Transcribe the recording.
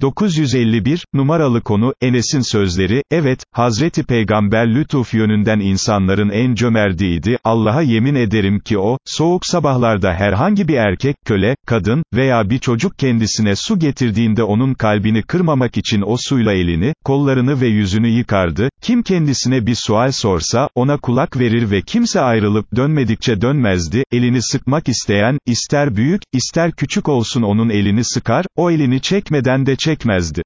951, numaralı konu, Enes'in sözleri, evet, Hazreti Peygamber lütuf yönünden insanların en cömertiydi, Allah'a yemin ederim ki o, soğuk sabahlarda herhangi bir erkek, köle, kadın veya bir çocuk kendisine su getirdiğinde onun kalbini kırmamak için o suyla elini, kollarını ve yüzünü yıkardı, kim kendisine bir sual sorsa, ona kulak verir ve kimse ayrılıp dönmedikçe dönmezdi, elini sıkmak isteyen, ister büyük, ister küçük olsun onun elini sıkar, o elini çekmeden de çekmezdi çekmezdi.